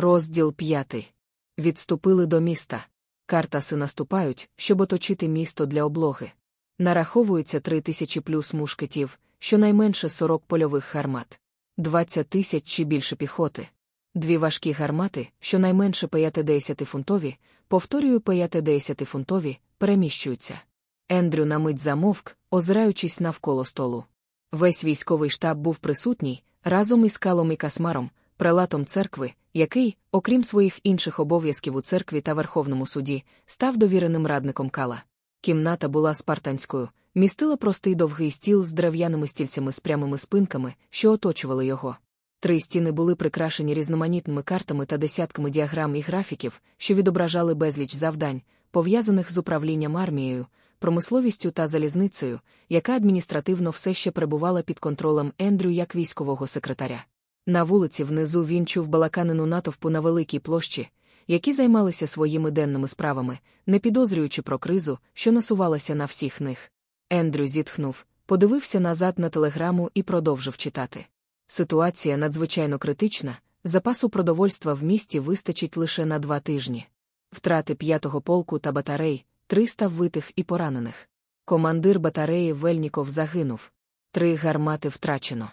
Розділ п'ятий. Відступили до міста. Картаси наступають, щоб оточити місто для облоги. Нараховується три тисячі плюс мушкетів, щонайменше 40 польових гармат, 20 тисяч чи більше піхоти. Дві важкі гармати, щонайменше 50 фунтові, повторюю 50 фунтові, переміщуються. Ендрю на мить замовк, озираючись навколо столу. Весь військовий штаб був присутній, разом із Калом і Касмаром, прелатом церкви, який, окрім своїх інших обов'язків у церкві та Верховному суді, став довіреним радником Кала. Кімната була спартанською, містила простий довгий стіл з дерев'яними стільцями з прямими спинками, що оточували його. Три стіни були прикрашені різноманітними картами та десятками діаграм і графіків, що відображали безліч завдань, пов'язаних з управлінням армією, промисловістю та залізницею, яка адміністративно все ще перебувала під контролем Ендрю як військового секретаря. На вулиці внизу він чув балаканину натовпу на великій площі, які займалися своїми денними справами, не підозрюючи про кризу, що насувалася на всіх них. Ендрю зітхнув, подивився назад на телеграму і продовжив читати. Ситуація надзвичайно критична, запасу продовольства в місті вистачить лише на два тижні. Втрати п'ятого полку та батарей, 300 вбитих і поранених. Командир батареї Вельніков загинув. Три гармати втрачено.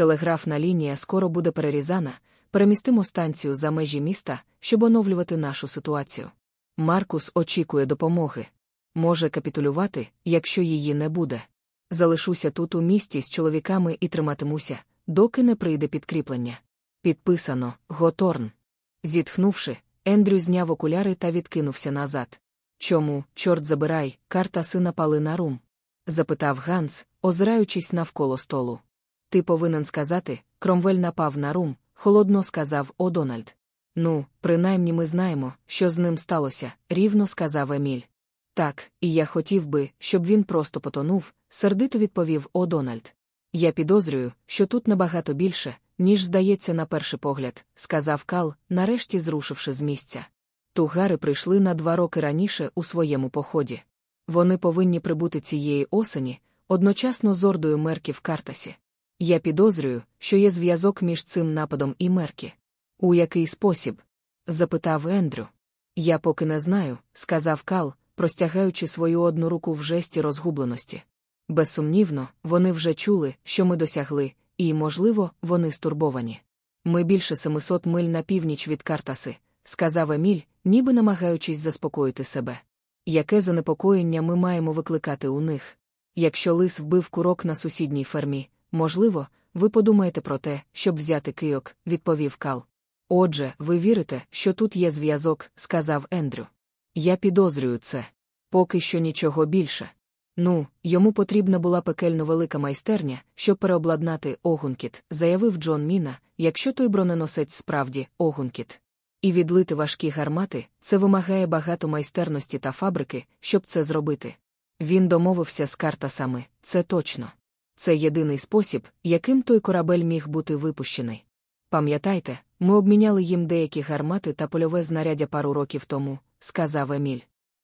Телеграфна лінія скоро буде перерізана, перемістимо станцію за межі міста, щоб оновлювати нашу ситуацію. Маркус очікує допомоги. Може капітулювати, якщо її не буде. Залишуся тут у місті з чоловіками і триматимуся, доки не прийде підкріплення. Підписано Готорн. Зітхнувши, Ендрю зняв окуляри та відкинувся назад. Чому, чорт забирай, карта сина пали на рум? запитав Ганс, озираючись навколо столу. Ти повинен сказати, Кромвель напав на рум, холодно сказав О'Дональд. Ну, принаймні ми знаємо, що з ним сталося, рівно сказав Еміль. Так, і я хотів би, щоб він просто потонув, сердито відповів О'Дональд. Я підозрюю, що тут набагато більше, ніж здається на перший погляд, сказав Кал, нарешті зрушивши з місця. Тугари прийшли на два роки раніше у своєму поході. Вони повинні прибути цієї осені, одночасно з ордою мерків Картасі. Я підозрюю, що є зв'язок між цим нападом і мерки. У який спосіб? запитав Ендрю. Я поки не знаю, сказав Кал, простягаючи свою одну руку в жесті розгубленості. Безсумнівно, вони вже чули, що ми досягли, і, можливо, вони стурбовані. Ми більше 700 миль на північ від Картаси, сказав Еміль, ніби намагаючись заспокоїти себе. Яке занепокоєння ми маємо викликати у них? Якщо лис вбив курок на сусідній фермі, можливо, ви подумаєте про те, щоб взяти кийок, відповів Кал. Отже, ви вірите, що тут є зв'язок, сказав Ендрю. Я підозрюю це. Поки що нічого більше. Ну, йому потрібна була пекельно велика майстерня, щоб переобладнати огункіт, заявив Джон Міна, якщо той броненосець справді огункіт. І відлити важкі гармати це вимагає багато майстерності та фабрики, щоб це зробити. Він домовився з картасами, це точно. Це єдиний спосіб, яким той корабель міг бути випущений. Пам'ятайте, ми обміняли їм деякі гармати та польове знаряддя пару років тому, сказав Еміль.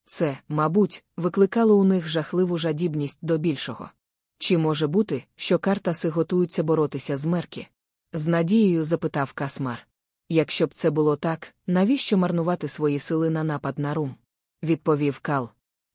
Це, мабуть, викликало у них жахливу жадібність до більшого. Чи може бути, що картаси готуються боротися з мерки? З надією запитав Касмар. Якщо б це було так, навіщо марнувати свої сили на напад на рум? Відповів Кал.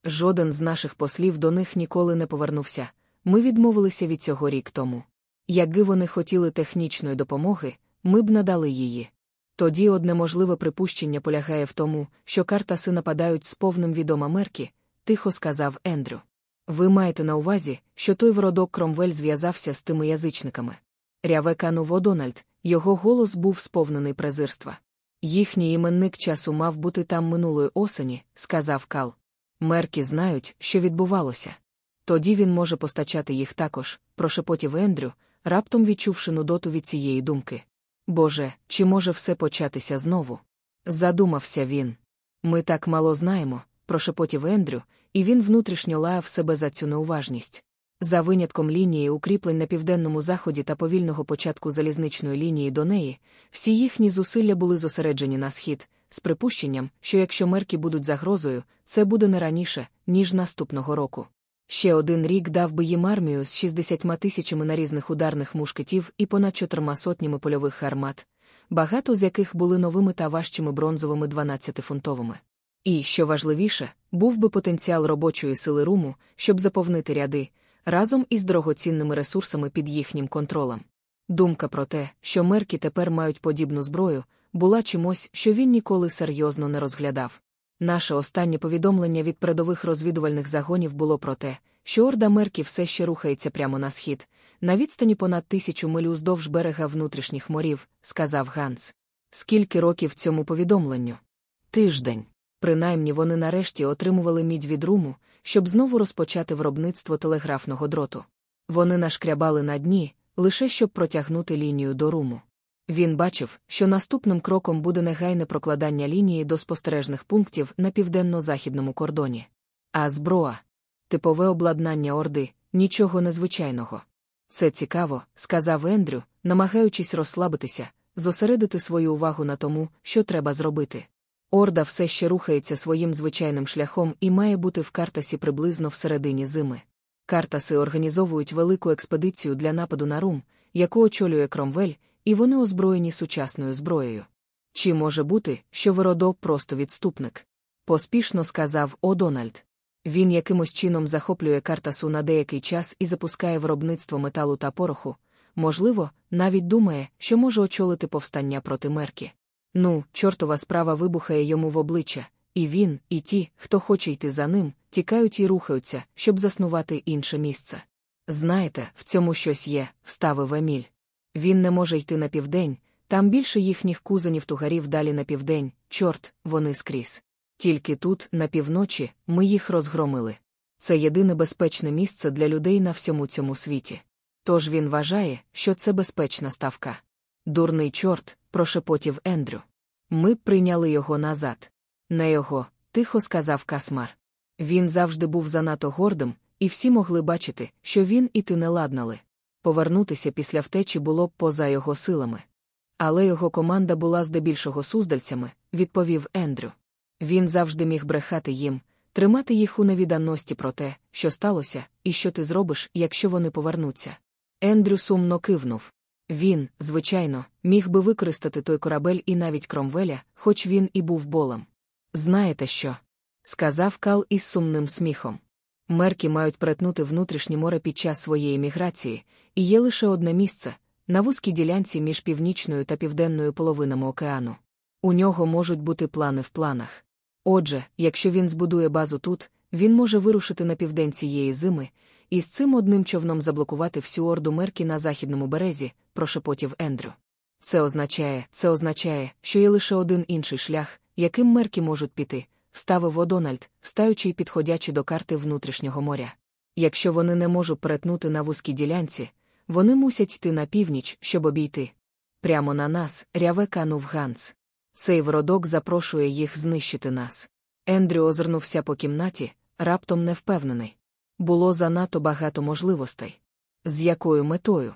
Жоден з наших послів до них ніколи не повернувся. Ми відмовилися від цього рік тому. Якби вони хотіли технічної допомоги, ми б надали її. Тоді одне можливе припущення полягає в тому, що картаси нападають з повним відома мерки, тихо сказав Ендрю. Ви маєте на увазі, що той вродок Кромвель зв'язався з тими язичниками. Ряве канув Одональд, його голос був сповнений презирства. Їхній іменник часу мав бути там минулої осені, сказав Кал. Мерки знають, що відбувалося. Тоді він може постачати їх також, прошепотів Ендрю, раптом відчувши нудоту від цієї думки. Боже, чи може все початися знову? Задумався він. Ми так мало знаємо, прошепотів Ендрю, і він внутрішньо лаяв себе за цю неуважність. За винятком лінії укріплень на південному заході та повільного початку залізничної лінії до неї, всі їхні зусилля були зосереджені на схід, з припущенням, що якщо мерки будуть загрозою, це буде не раніше, ніж наступного року. Ще один рік дав би їм армію з 60 тисячами нарізних ударних мушкетів і понад чотирма сотнями польових гармат, багато з яких були новими та важчими бронзовими 12-фунтовими. І, що важливіше, був би потенціал робочої сили руму, щоб заповнити ряди, разом із дорогоцінними ресурсами під їхнім контролем. Думка про те, що мерки тепер мають подібну зброю, була чимось, що він ніколи серйозно не розглядав. Наше останнє повідомлення від передових розвідувальних загонів було про те, що орда мерків все ще рухається прямо на схід, на відстані понад тисячу миль уздовж берега внутрішніх морів, сказав Ганс. Скільки років цьому повідомленню? Тиждень. Принаймні вони нарешті отримували мідь від руму, щоб знову розпочати виробництво телеграфного дроту. Вони нашкрябали на дні, лише щоб протягнути лінію до руму. Він бачив, що наступним кроком буде негайне прокладання лінії до спостережних пунктів на південно-західному кордоні. А зброя типове обладнання Орди, нічого незвичайного. Це цікаво, сказав Ендрю, намагаючись розслабитися, зосередити свою увагу на тому, що треба зробити. Орда все ще рухається своїм звичайним шляхом і має бути в Картасі приблизно всередині зими. Картаси організовують велику експедицію для нападу на Рум, яку очолює Кромвель, і вони озброєні сучасною зброєю. Чи може бути, що Виродо просто відступник? Поспішно сказав О'Дональд. Він якимось чином захоплює Картасу на деякий час і запускає виробництво металу та пороху, можливо, навіть думає, що може очолити повстання проти мерки. Ну, чортова справа вибухає йому в обличчя, і він, і ті, хто хоче йти за ним, тікають і рухаються, щоб заснувати інше місце. Знаєте, в цьому щось є, вставив Еміль. Він не може йти на південь, там більше їхніх кузенів тугарів далі на південь, чорт, вони скрізь. Тільки тут, на півночі, ми їх розгромили. Це єдине безпечне місце для людей на всьому цьому світі. Тож він вважає, що це безпечна ставка. Дурний чорт, прошепотів Ендрю. Ми прийняли його назад. Не його, тихо сказав Касмар. Він завжди був занадто гордим, і всі могли бачити, що він і ти не ладнали. Повернутися після втечі було б поза його силами. Але його команда була здебільшого суздальцями, відповів Ендрю. Він завжди міг брехати їм, тримати їх у невіданності про те, що сталося, і що ти зробиш, якщо вони повернуться. Ендрю сумно кивнув. Він, звичайно, міг би використати той корабель і навіть кромвеля, хоч він і був болем. Знаєте що? сказав Кал із сумним сміхом. Мерки мають перетнути внутрішнє море під час своєї міграції, і є лише одне місце на вузькій ділянці між північною та південною половинами океану. У нього можуть бути плани в планах. Отже, якщо він збудує базу тут, він може вирушити на південь цієї зими і з цим одним човном заблокувати всю орду мерки на західному березі, прошепотів Ендрю. Це означає, це означає, що є лише один інший шлях, яким мерки можуть піти, вставив Одональд, встаючи й підходячи до карти внутрішнього моря. Якщо вони не можуть перетнути на вузькій ділянці, вони мусять йти на північ, щоб обійти. Прямо на нас, ряве канув Ганс. Цей вродок запрошує їх знищити нас. Ендрю озирнувся по кімнаті, раптом невпевнений. Було занадто багато можливостей. З якою метою?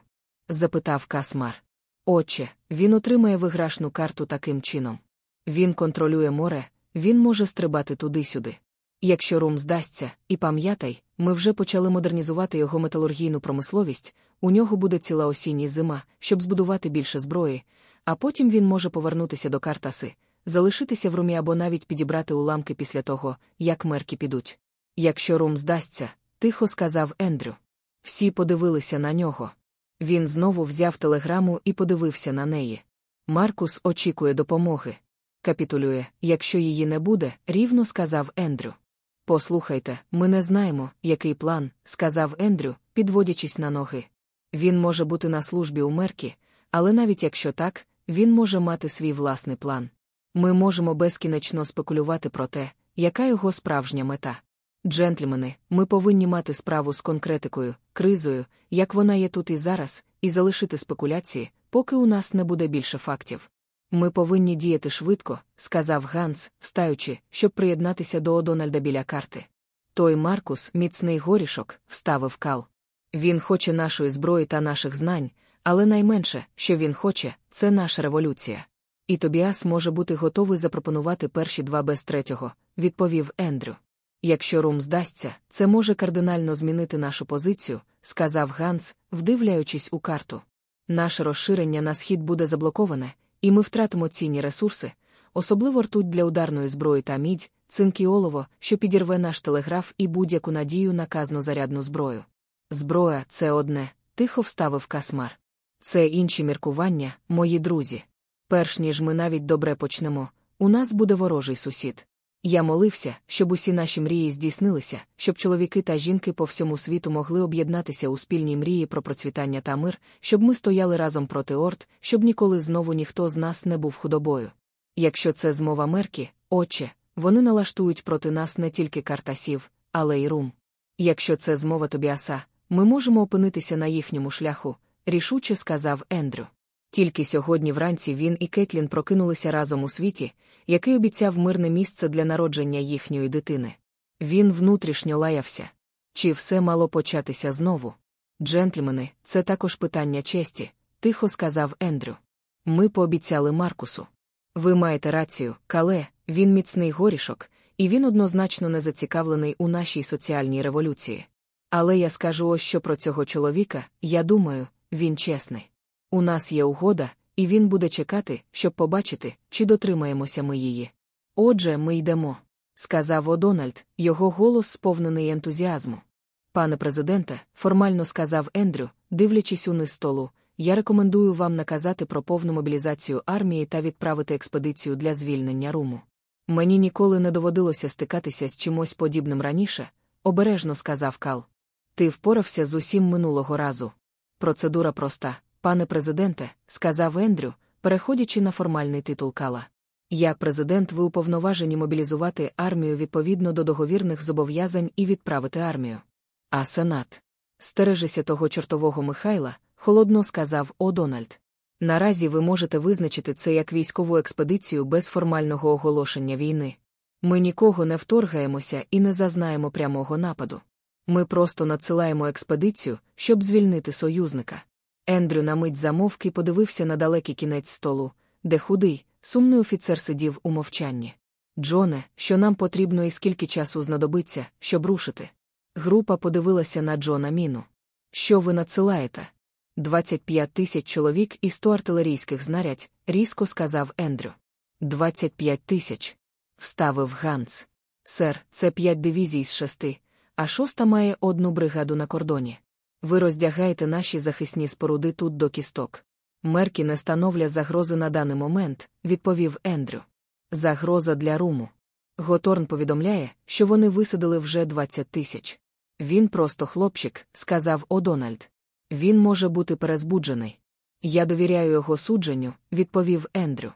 запитав Касмар. Отче, він отримає виграшну карту таким чином. Він контролює море, він може стрибати туди-сюди. Якщо Рум здасться, і пам'ятай, ми вже почали модернізувати його металургійну промисловість, у нього буде ціла осінь і зима, щоб збудувати більше зброї, а потім він може повернутися до Картаси, залишитися в румі або навіть підібрати уламки після того, як мерки підуть. Якщо Рум здасться, тихо сказав Ендрю. Всі подивилися на нього. Він знову взяв телеграму і подивився на неї. Маркус очікує допомоги. Капітулює, якщо її не буде, рівно сказав Ендрю. Послухайте, ми не знаємо, який план, сказав Ендрю, підводячись на ноги. Він може бути на службі у меркі, але навіть якщо так, він може мати свій власний план. Ми можемо безкінечно спекулювати про те, яка його справжня мета. Джентльмени, ми повинні мати справу з конкретикою, кризою, як вона є тут і зараз, і залишити спекуляції, поки у нас не буде більше фактів. Ми повинні діяти швидко, сказав Ганс, встаючи, щоб приєднатися до Одональда біля карти. Той Маркус, міцний горішок, вставив кал. Він хоче нашої зброї та наших знань, але найменше, що він хоче, це наша революція. І Тобіас може бути готовий запропонувати перші два без третього, відповів Ендрю. Якщо Рум здасться, це може кардинально змінити нашу позицію, сказав Ганс, вдивляючись у карту. Наше розширення на схід буде заблоковане, і ми втратимо цінні ресурси, особливо ртуть для ударної зброї та мідь, цинк і олово, що підірве наш телеграф і будь-яку надію на казну зарядну зброю. Зброя це одне, тихо вставив касмар. Це інші міркування, мої друзі. Перш ніж ми навіть добре почнемо, у нас буде ворожий сусід. Я молився, щоб усі наші мрії здійснилися, щоб чоловіки та жінки по всьому світу могли об'єднатися у спільній мрії про процвітання та мир, щоб ми стояли разом проти орд, щоб ніколи знову ніхто з нас не був худобою. Якщо це змова мерки, отче, вони налаштують проти нас не тільки картасів, але й рум. Якщо це змова Тобіаса, ми можемо опинитися на їхньому шляху, рішуче сказав Ендрю. Тільки сьогодні вранці він і Кетлін прокинулися разом у світі, який обіцяв мирне місце для народження їхньої дитини. Він внутрішньо лаявся. Чи все мало початися знову? Джентльмени, це також питання честі, тихо сказав Ендрю. Ми пообіцяли Маркусу. Ви маєте рацію, кале, він міцний горішок, і він однозначно не зацікавлений у нашій соціальній революції. Але я скажу ось що про цього чоловіка, я думаю, він чесний. У нас є угода, і він буде чекати, щоб побачити, чи дотримаємося ми її. Отже, ми йдемо, сказав Одональд, його голос сповнений ентузіазму. Пане президенте, формально сказав Ендрю, дивлячись униз столу, я рекомендую вам наказати про повну мобілізацію армії та відправити експедицію для звільнення руму. Мені ніколи не доводилося стикатися з чимось подібним раніше, обережно сказав Кал. Ти впорався з усім минулого разу. Процедура проста, пане президенте, сказав Ендрю, переходячи на формальний титул Кала. Я, президент, ви уповноважені мобілізувати армію відповідно до договірних зобов'язань і відправити армію. А сенат. Стережися того чортового Михайла, холодно сказав О'Дональд. Наразі ви можете визначити це як військову експедицію без формального оголошення війни. Ми нікого не вторгаємося і не зазнаємо прямого нападу. Ми просто надсилаємо експедицію, щоб звільнити союзника. Ендрю на мить замовки подивився на далекий кінець столу, де худий, сумний офіцер сидів у мовчанні. Джоне, що нам потрібно і скільки часу знадобиться, щоб рушити. Група подивилася на Джона Міну. Що ви надсилаєте? 25 тисяч чоловік і 100 артилерійських знарядь, різко сказав Ендрю. 25 тисяч. Вставив Ганс. Сер, це п'ять дивізій з шести, а шоста має одну бригаду на кордоні. Ви роздягаєте наші захисні споруди тут до кісток. Меркі не становлять загрози на даний момент, відповів Ендрю. Загроза для руму. Готорн повідомляє, що вони висадили вже 20 тисяч. Він просто хлопчик, сказав О'Дональд. Він може бути перезбуджений. Я довіряю його судженню, відповів Ендрю.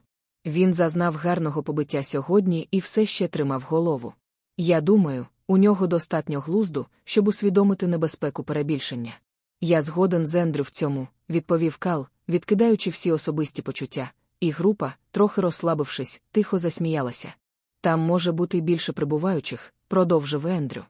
Він зазнав гарного побиття сьогодні і все ще тримав голову. Я думаю, у нього достатньо глузду, щоб усвідомити небезпеку перебільшення. Я згоден з Ендрю в цьому, відповів Кал, відкидаючи всі особисті почуття, і група, трохи розслабившись, тихо засміялася. Там може бути більше прибуваючих, продовжив Ендрю.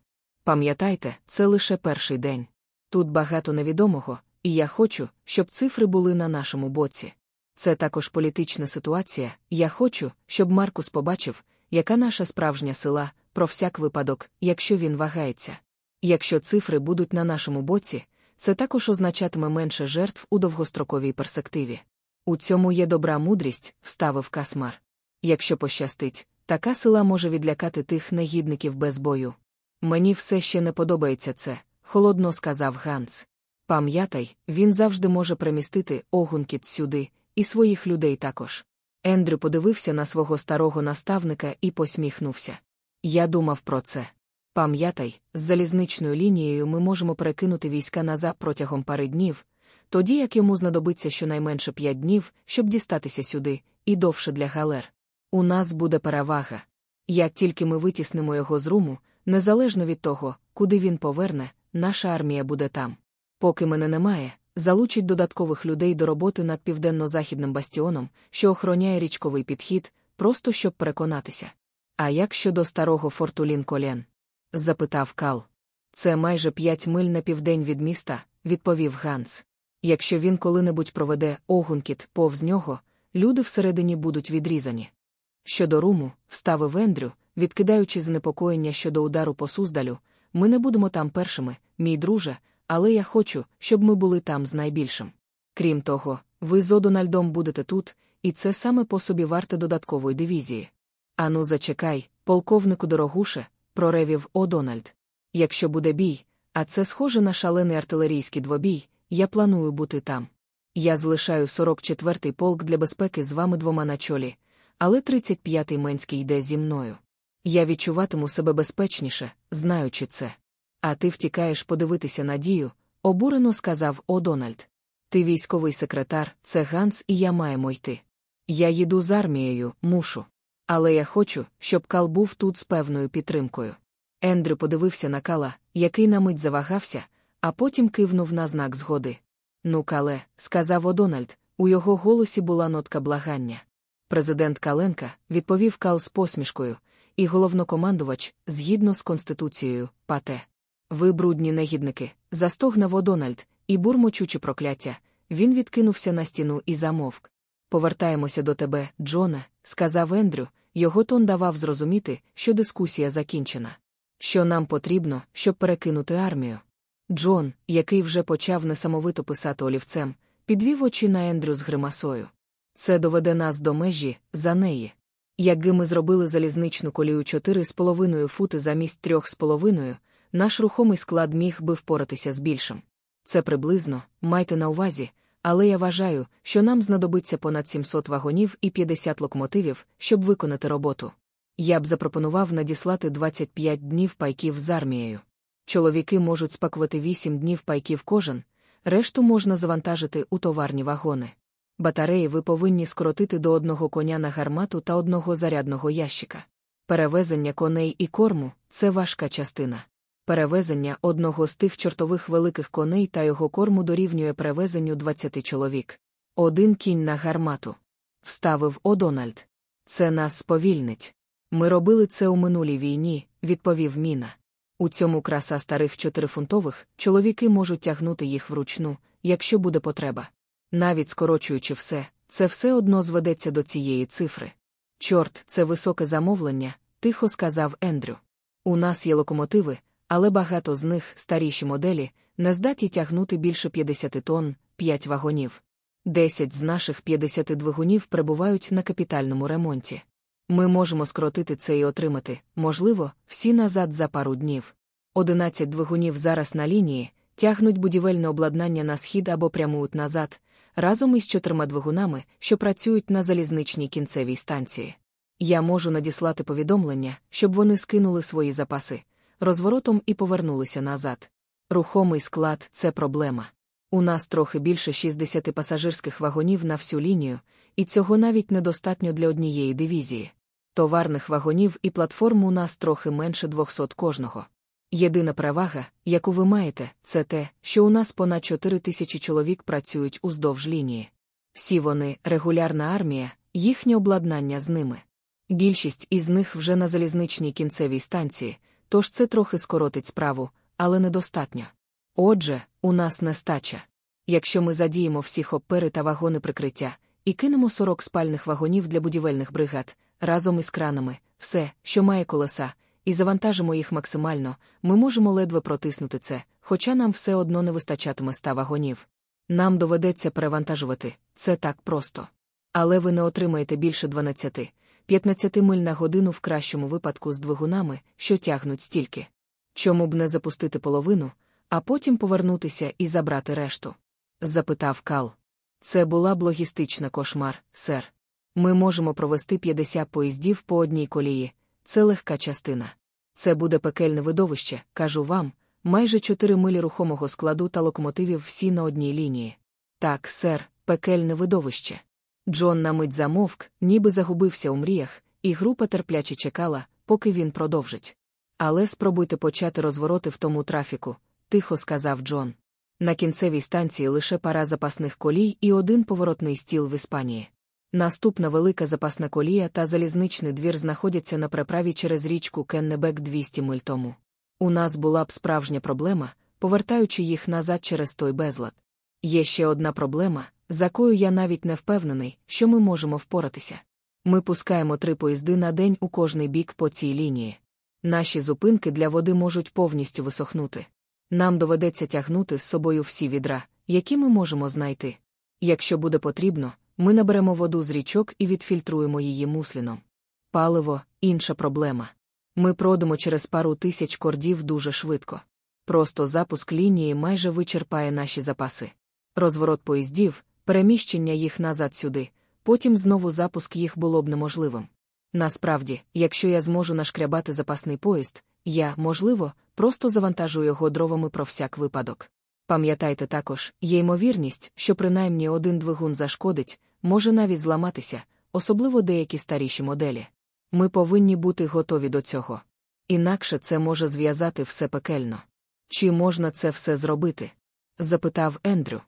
Пам'ятайте, це лише перший день. Тут багато невідомого, і я хочу, щоб цифри були на нашому боці. Це також політична ситуація. Я хочу, щоб Маркус побачив, яка наша справжня сила, про всяк випадок, якщо він вагається. Якщо цифри будуть на нашому боці, це також означатиме менше жертв у довгостроковій перспективі. У цьому є добра мудрість, вставив Касмар. Якщо пощастить, така сила може відлякати тих негідників без бою. Мені все ще не подобається це, холодно сказав Ганс. Пам'ятай, він завжди може примістити огункіт сюди, і своїх людей також. Ендрю подивився на свого старого наставника і посміхнувся. Я думав про це. Пам'ятай, з залізничною лінією ми можемо перекинути війська назад протягом пари днів, тоді як йому знадобиться щонайменше п'ять днів, щоб дістатися сюди, і довше для галер. У нас буде перевага. Як тільки ми витіснимо його з руму, незалежно від того, куди він поверне, наша армія буде там. Поки мене немає, залучить додаткових людей до роботи над південно-західним бастіоном, що охороняє річковий підхід, просто щоб переконатися. А як щодо старого форту Лінколен? запитав Кал. Це майже п'ять миль на південь від міста, відповів Ганс. Якщо він коли-небудь проведе огункіт повз нього, люди всередині будуть відрізані. Щодо руму, вставив Ендрю, відкидаючи занепокоєння щодо удару по Суздалю, ми не будемо там першими, мій друже, але я хочу, щоб ми були там з найбільшим. Крім того, ви з Одональдом будете тут, і це саме по собі варте додаткової дивізії. Ану, зачекай, полковнику дорогуше, проревів О'Дональд. Якщо буде бій, а це схоже на шалений артилерійський двобій, я планую бути там. Я залишаю 44-й полк для безпеки з вами двома на чолі, але 35-й Менський йде зі мною. Я відчуватиму себе безпечніше, знаючи це. А ти втікаєш подивитися на дію, обурено сказав О'Дональд. Ти військовий секретар, це Ганс, і я маємо йти. Я їду з армією, мушу. Але я хочу, щоб Кал був тут з певною підтримкою. Ендрю подивився на Кала, який на мить завагався, а потім кивнув на знак згоди. Ну, Кале, сказав Одональд, у його голосі була нотка благання. Президент Каленка відповів Кал з посмішкою, і головнокомандувач, згідно з Конституцією, пате. Ви брудні негідники, застогнав Одональд, і бурмочучи прокляття, він відкинувся на стіну і замовк. Повертаємося до тебе, Джоне, сказав Ендрю, його тон давав зрозуміти, що дискусія закінчена. Що нам потрібно, щоб перекинути армію? Джон, який вже почав несамовито писати олівцем, підвів очі на Ендрю з гримасою. Це доведе нас до межі, за неї. Якби ми зробили залізничну колію 4,5 фути замість 3,5, наш рухомий склад міг би впоратися з більшим. Це приблизно, майте на увазі, але я вважаю, що нам знадобиться понад 700 вагонів і 50 локомотивів, щоб виконати роботу. Я б запропонував надіслати 25 днів пайків з армією. Чоловіки можуть спакувати 8 днів пайків кожен, решту можна завантажити у товарні вагони. Батареї ви повинні скоротити до одного коня на гармату та одного зарядного ящика. Перевезення коней і корму це важка частина. Перевезення одного з тих чортових великих коней та його корму дорівнює перевезенню 20 чоловік. Один кінь на гармату. Вставив Одональд. Це нас сповільнить. Ми робили це у минулій війні, відповів Міна. У цьому краса старих чотирифунтових чоловіки можуть тягнути їх вручну, якщо буде потреба. Навіть скорочуючи все, це все одно зведеться до цієї цифри. Чорт, це високе замовлення, тихо сказав Ендрю. У нас є локомотиви, але багато з них, старіші моделі, не здатні тягнути більше 50 тонн, 5 вагонів. Десять з наших 50 двигунів перебувають на капітальному ремонті. Ми можемо скоротити це і отримати, можливо, всі назад за пару днів. Одинадцять двигунів зараз на лінії, тягнуть будівельне обладнання на схід або прямують назад, разом із чотирма двигунами, що працюють на залізничній кінцевій станції. Я можу надіслати повідомлення, щоб вони скинули свої запаси, розворотом і повернулися назад. Рухомий склад це проблема. У нас трохи більше 60 пасажирських вагонів на всю лінію, і цього навіть недостатньо для однієї дивізії. Товарних вагонів і платформ у нас трохи менше 200 кожного. Єдина перевага, яку ви маєте, це те, що у нас понад 4 тисячі чоловік працюють уздовж лінії. Всі вони регулярна армія, їхнє обладнання з ними. Більшість із них вже на залізничній кінцевій станції, тож це трохи скоротить справу, але недостатньо. Отже, у нас нестача. Якщо ми задіємо всі хоппери та вагони прикриття і кинемо 40 спальних вагонів для будівельних бригад, разом із кранами, все, що має колеса, і завантажимо їх максимально, ми можемо ледве протиснути це, хоча нам все одно не вистачатиме ста вагонів. Нам доведеться перевантажувати, це так просто. Але ви не отримаєте більше 12, 15 миль на годину в кращому випадку з двигунами, що тягнуть стільки. Чому б не запустити половину, а потім повернутися і забрати решту? запитав Кал. Це була б логістична кошмар, сер. Ми можемо провести 50 поїздів по одній колії, це легка частина. Це буде пекельне видовище, кажу вам, майже 4 милі рухомого складу та локомотивів всі на одній лінії. Так, сер, пекельне видовище. Джон на мить замовк, ніби загубився у мріях, і група терпляче чекала, поки він продовжить. Але спробуйте почати розвороти в тому трафіку, тихо сказав Джон. На кінцевій станції лише пара запасних колій і один поворотний стіл в Іспанії. Наступна велика запасна колія та залізничний двір знаходяться на переправі через річку Кеннебек 200 миль тому. У нас була б справжня проблема, повертаючи їх назад через той безлад. Є ще одна проблема, за якою я навіть не впевнений, що ми можемо впоратися. Ми пускаємо три поїзди на день у кожний бік по цій лінії. Наші зупинки для води можуть повністю висохнути. Нам доведеться тягнути з собою всі відра, які ми можемо знайти. Якщо буде потрібно, Ми наберемо воду з річок і відфільтруємо її мусліном. Паливо інша проблема. Ми продимо через пару тисяч кордів дуже швидко. Просто запуск лінії майже вичерпає наші запаси. Розворот поїздів, переміщення їх назад сюди, потім знову запуск їх було б неможливим. Насправді, якщо я зможу нашкрябати запасний поїзд, я, можливо, просто завантажу його дровами про всяк випадок. Пам'ятайте також, є ймовірність, що принаймні один двигун зашкодить, може навіть зламатися, особливо деякі старіші моделі. Ми повинні бути готові до цього. Інакше це може зв'язати все пекельно. Чи можна це все зробити? запитав Ендрю.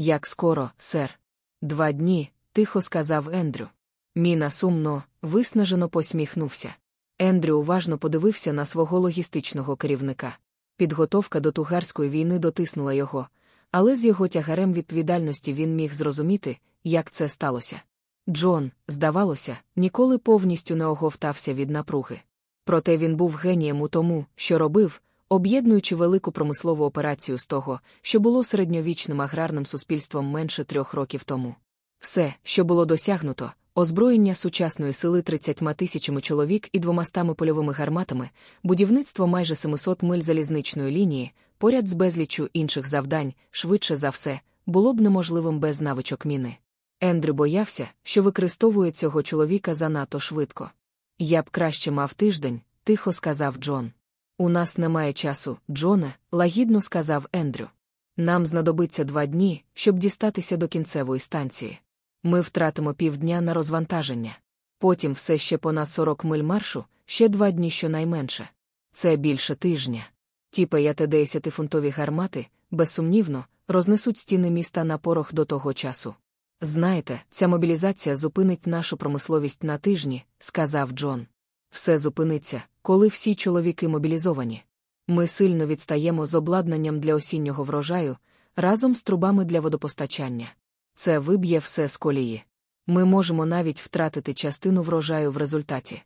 Як скоро, сер? Два дні, тихо сказав Ендрю. Міна сумно, виснажено посміхнувся. Ендрю уважно подивився на свого логістичного керівника. Підготовка до тугарської війни дотиснула його, але з його тягарем відповідальності він міг зрозуміти, як це сталося. Джон, здавалося, ніколи повністю не оговтався від напруги. Проте він був генієм у тому, що робив, об'єднуючи велику промислову операцію з того, що було середньовічним аграрним суспільством менше трьох років тому. Все, що було досягнуто, озброєння сучасної сили 30 тисячами чоловік і двомастами польовими гарматами, будівництво майже 700 миль залізничної лінії, поряд з безліччю інших завдань, швидше за все, було б неможливим без навичок міни. Ендрю боявся, що використовує цього чоловіка занадто швидко. Я б краще мав тиждень, тихо сказав Джон. У нас немає часу, Джоне, лагідно сказав Ендрю. Нам знадобиться два дні, щоб дістатися до кінцевої станції. Ми втратимо півдня на розвантаження. Потім все ще понад 40 миль маршу, ще два дні щонайменше. Це більше тижня. Ті 50-фунтові гармати, безсумнівно, рознесуть стіни міста на порох до того часу. Знаєте, ця мобілізація зупинить нашу промисловість на тижні, сказав Джон. Все зупиниться, коли всі чоловіки мобілізовані. Ми сильно відстаємо з обладнанням для осіннього врожаю разом з трубами для водопостачання. Це виб'є все з колії. Ми можемо навіть втратити частину врожаю в результаті.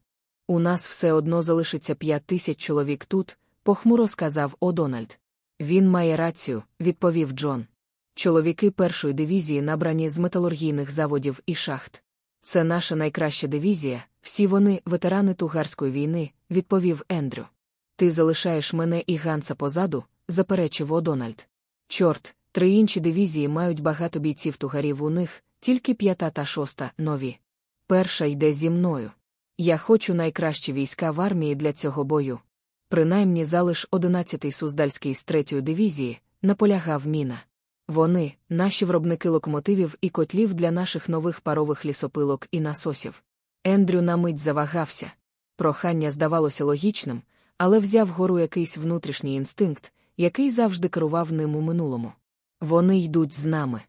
У нас все одно залишиться п'ять тисяч чоловік тут, похмуро сказав О'Дональд. Він має рацію, відповів Джон. Чоловіки першої дивізії набрані з металургійних заводів і шахт. Це наша найкраща дивізія, всі вони ветерани Тугарської війни, відповів Ендрю. Ти залишаєш мене і Ганса позаду, заперечив О'Дональд. Чорт, три інші дивізії мають багато бійців тугарів у них, тільки п'ята та шоста нові. Перша йде зі мною. Я хочу найкращі війська в армії для цього бою. Принаймні залиш 11-й Суздальський з третьої дивізії, наполягав міна. Вони, наші виробники локомотивів і котлів для наших нових парових лісопилок і насосів. Ендрю на мить завагався. Прохання здавалося логічним, але взяв гору якийсь внутрішній інстинкт, який завжди керував ним у минулому. Вони йдуть з нами.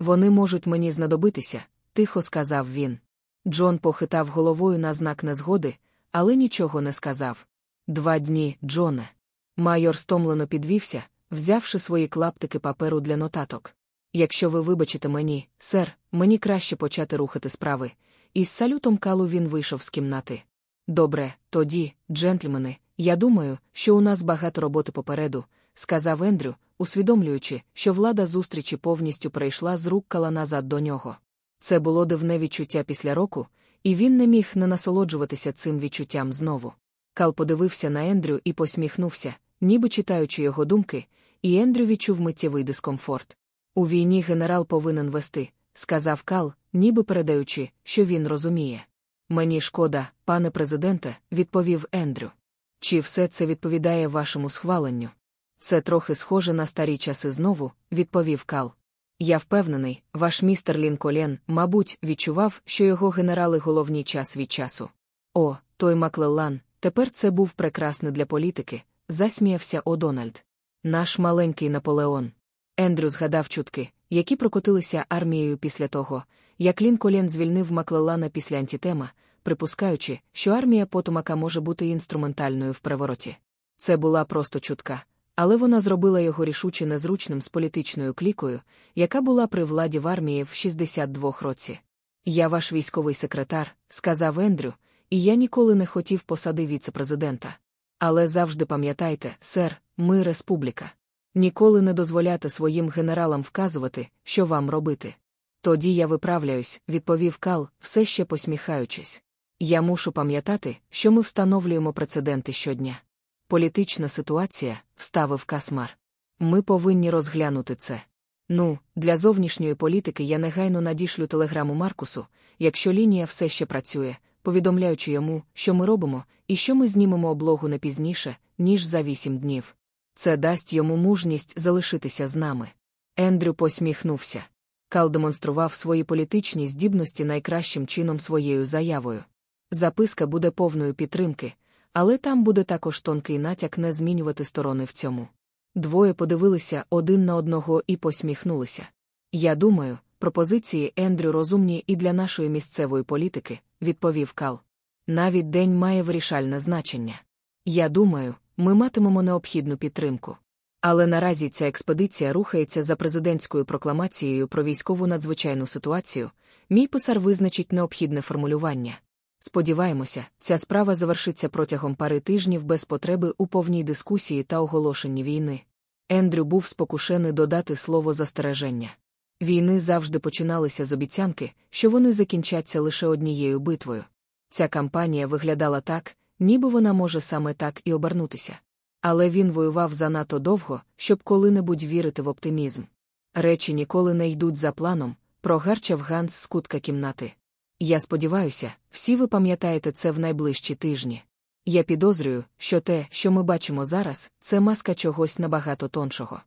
Вони можуть мені знадобитися, тихо сказав він. Джон похитав головою на знак незгоди, але нічого не сказав. Два дні, Джоне. Майор стомлено підвівся, взявши свої клаптики паперу для нотаток. Якщо ви вибачите мені, сер, мені краще почати рухати справи. І з салютом калу він вийшов з кімнати. Добре, тоді, джентльмени, я думаю, що у нас багато роботи попереду, сказав Ендрю, усвідомлюючи, що влада зустрічі повністю перейшла з рук кала назад до нього. Це було дивне відчуття після року, і він не міг не насолоджуватися цим відчуттям знову. Кал подивився на Ендрю і посміхнувся, ніби читаючи його думки, і Ендрю відчув миттєвий дискомфорт. У війні генерал повинен вести, сказав Кал, ніби передаючи, що він розуміє. Мені шкода, пане президенте, відповів Ендрю. Чи все це відповідає вашому схваленню? Це трохи схоже на старі часи знову, відповів Кал. Я впевнений, ваш містер Лінколен, мабуть, відчував, що його генерали головні час від часу. О, той Маклеллан, тепер це був прекрасний для політики, засміявся О'Дональд. Наш маленький Наполеон. Ендрю згадав чутки, які прокотилися армією після того, як Лінколен звільнив Маклеллана після антитема, припускаючи, що армія Потомака може бути інструментальною в превороті. Це була просто чутка, але вона зробила його рішуче незручним з політичною клікою, яка була при владі в армії в 62 році. Я ваш військовий секретар, сказав Ендрю, і я ніколи не хотів посади віце-президента. Але завжди пам'ятайте, сер, ми республіка. Ніколи не дозволяти своїм генералам вказувати, що вам робити. Тоді я виправляюсь, відповів Кал, все ще посміхаючись. Я мушу пам'ятати, що ми встановлюємо прецеденти щодня. Політична ситуація, вставив Касмар. Ми повинні розглянути це. Ну, для зовнішньої політики я негайно надішлю телеграму Маркусу, якщо лінія все ще працює, повідомляючи йому, що ми робимо, і що ми знімемо облогу не пізніше, ніж за вісім днів. Це дасть йому мужність залишитися з нами. Ендрю посміхнувся. Кал демонстрував свої політичні здібності найкращим чином своєю заявою. Записка буде повною підтримки, але там буде також тонкий натяк не змінювати сторони в цьому. Двоє подивилися один на одного і посміхнулися. Я думаю, пропозиції Ендрю розумні і для нашої місцевої політики, відповів Кал. Навіть день має вирішальне значення. Я думаю, ми матимемо необхідну підтримку. Але наразі ця експедиція рухається за президентською прокламацією про військову надзвичайну ситуацію. Мій писар визначить необхідне формулювання. Сподіваємося, ця справа завершиться протягом пари тижнів без потреби у повній дискусії та оголошенні війни. Ендрю був спокушений додати слово застереження. Війни завжди починалися з обіцянки, що вони закінчаться лише однією битвою. Ця кампанія виглядала так, ніби вона може саме так і обернутися. Але він воював занадто довго, щоб коли-небудь вірити в оптимізм. Речі ніколи не йдуть за планом, прогарчав Ганс з кутка кімнати. Я сподіваюся, всі ви пам'ятаєте це в найближчі тижні. Я підозрюю, що те, що ми бачимо зараз, це маска чогось набагато тоншого.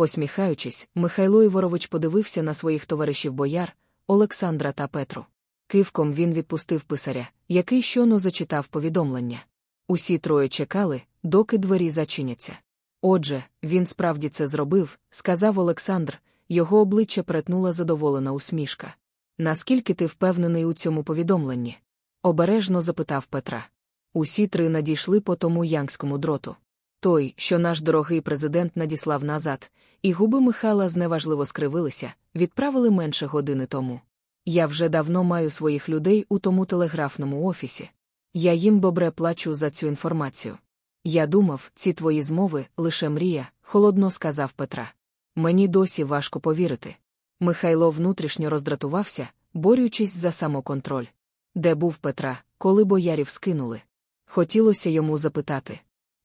Посміхаючись, Михайло Іворович подивився на своїх товаришів бояр, Олександра та Петру. Кивком він відпустив писаря, який щоно зачитав повідомлення. Усі троє чекали, доки двері зачиняться. Отже, він справді це зробив, сказав Олександр, його обличчя перетнула задоволена усмішка. Наскільки ти впевнений у цьому повідомленні? обережно запитав Петра. Усі три надійшли по тому янгському дроту. Той, що наш дорогий президент надіслав назад, і губи Михайла зневажливо скривилися, відправили менше години тому. Я вже давно маю своїх людей у тому телеграфному офісі. Я їм добре плачу за цю інформацію. Я думав, ці твої змови лише мрія, холодно сказав Петра. Мені досі важко повірити. Михайло внутрішньо роздратувався, борючись за самоконтроль. Де був Петра, коли боярів скинули? Хотілося йому запитати.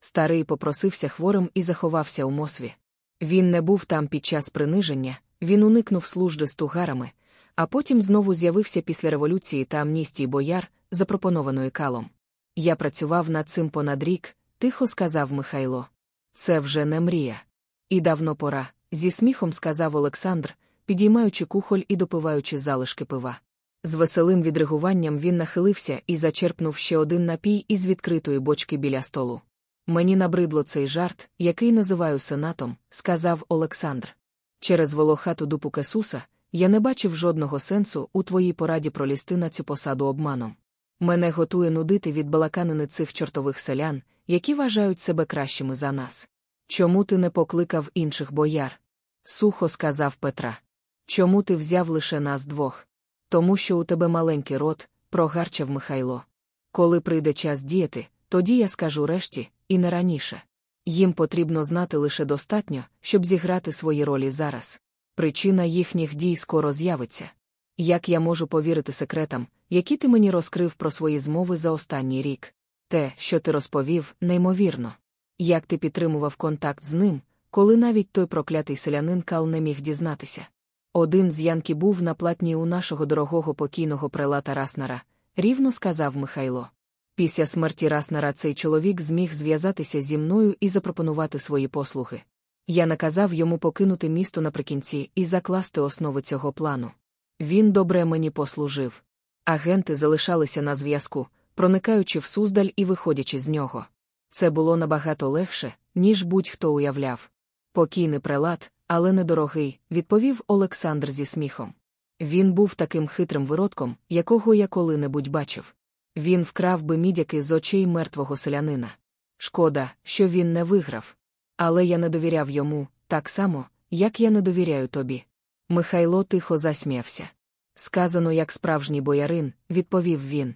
Старий попросився хворим і заховався у мосві. Він не був там під час приниження, він уникнув служби з тугарами, а потім знову з'явився після революції та амністії бояр, запропонованої калом. Я працював над цим понад рік, тихо сказав Михайло. Це вже не мрія. І давно пора, зі сміхом сказав Олександр, підіймаючи кухоль і допиваючи залишки пива. З веселим відригуванням він нахилився і зачерпнув ще один напій із відкритої бочки біля столу. Мені набридло цей жарт, який називаю сенатом, сказав Олександр. Через волохату дупу Кесуса я не бачив жодного сенсу у твоїй пораді пролізти на цю посаду обманом. Мене готує нудити від балаканини цих чортових селян, які вважають себе кращими за нас. Чому ти не покликав інших бояр? Сухо сказав Петра. Чому ти взяв лише нас двох? Тому що у тебе маленький рот, прогарчав Михайло. Коли прийде час діяти, тоді я скажу решті, і не раніше. Їм потрібно знати лише достатньо, щоб зіграти свої ролі зараз. Причина їхніх дій скоро з'явиться. Як я можу повірити секретам, які ти мені розкрив про свої змови за останній рік? Те, що ти розповів, неймовірно. Як ти підтримував контакт з ним, коли навіть той проклятий селянин Кал не міг дізнатися? Один з Янки був на платні у нашого дорогого покійного прелата Раснара, рівно сказав Михайло. Після смерті Раснара цей чоловік зміг зв'язатися зі мною і запропонувати свої послуги. Я наказав йому покинути місто наприкінці і закласти основи цього плану. Він добре мені послужив. Агенти залишалися на зв'язку, проникаючи в суздаль і виходячи з нього. Це було набагато легше, ніж будь-хто уявляв. Покійний прелат, але недорогий, відповів Олександр зі сміхом. Він був таким хитрим виродком, якого я коли-небудь бачив. Він вкрав би мідяки з очей мертвого селянина. Шкода, що він не виграв. Але я не довіряв йому, так само, як я не довіряю тобі. Михайло тихо засміявся. Сказано, як справжній боярин, відповів він.